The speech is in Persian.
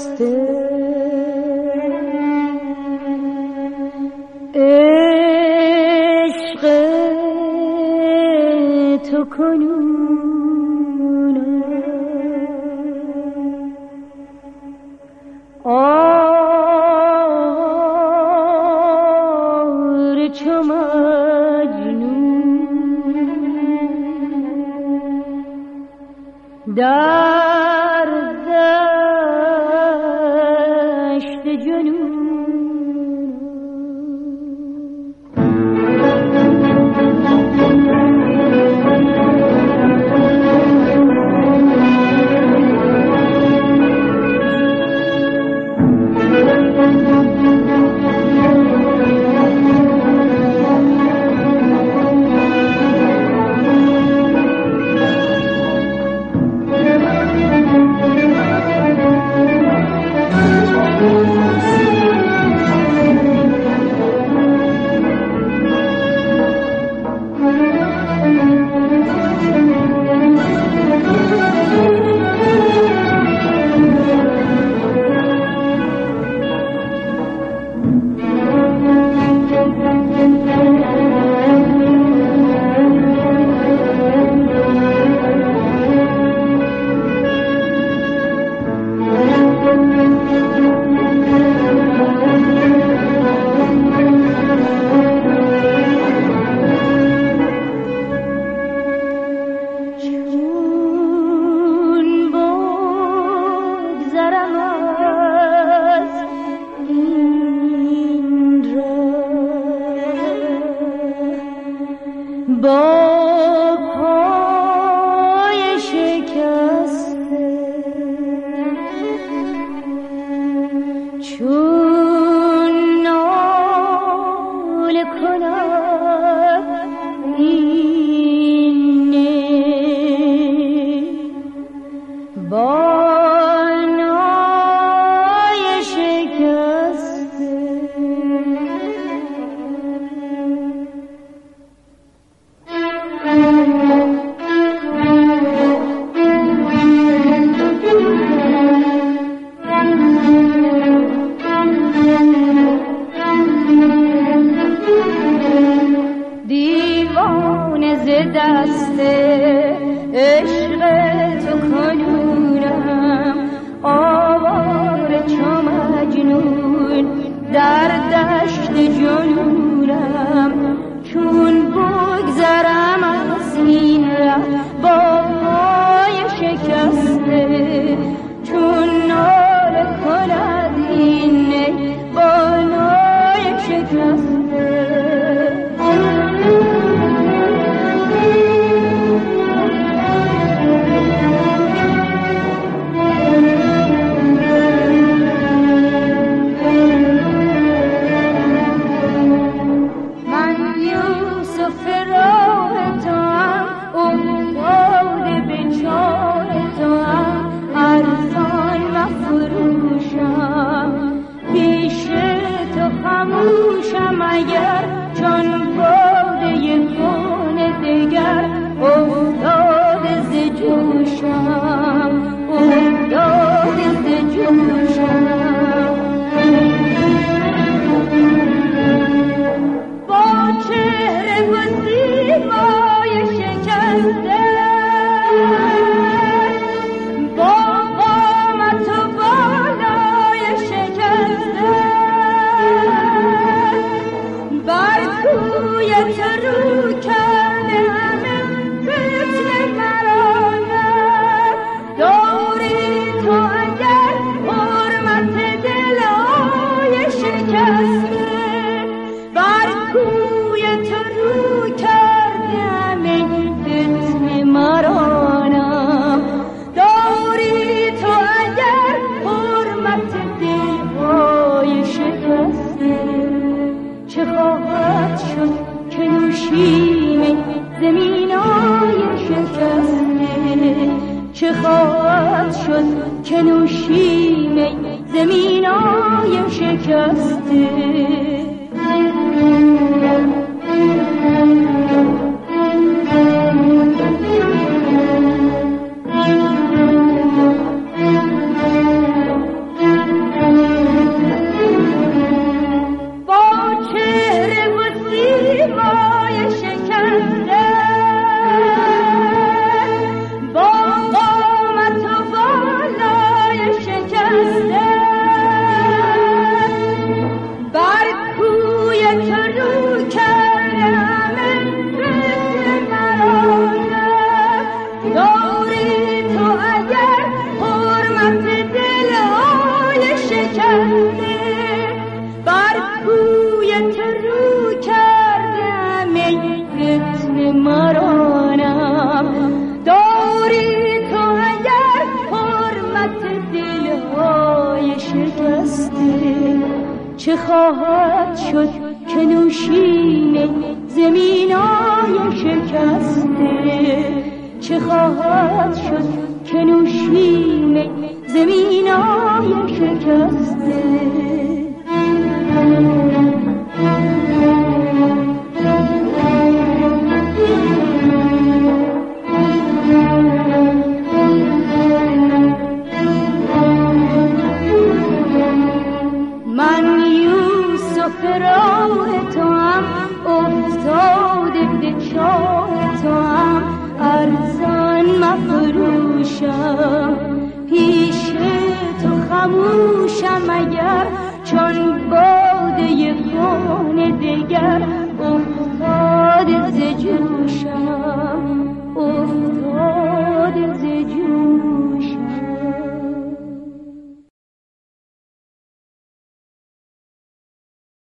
شکسته عشق تو کنون. آر چو مجنون. بنده Sure. do. زمینای شکسته. چه خواهد شد که نوشین زمینای شکسته؟ چه خواهد شد که نوشین زمینای شکسته؟ تو هم ارزان مفروشم. پیش تو خموشم اگر چون باده خون دگر.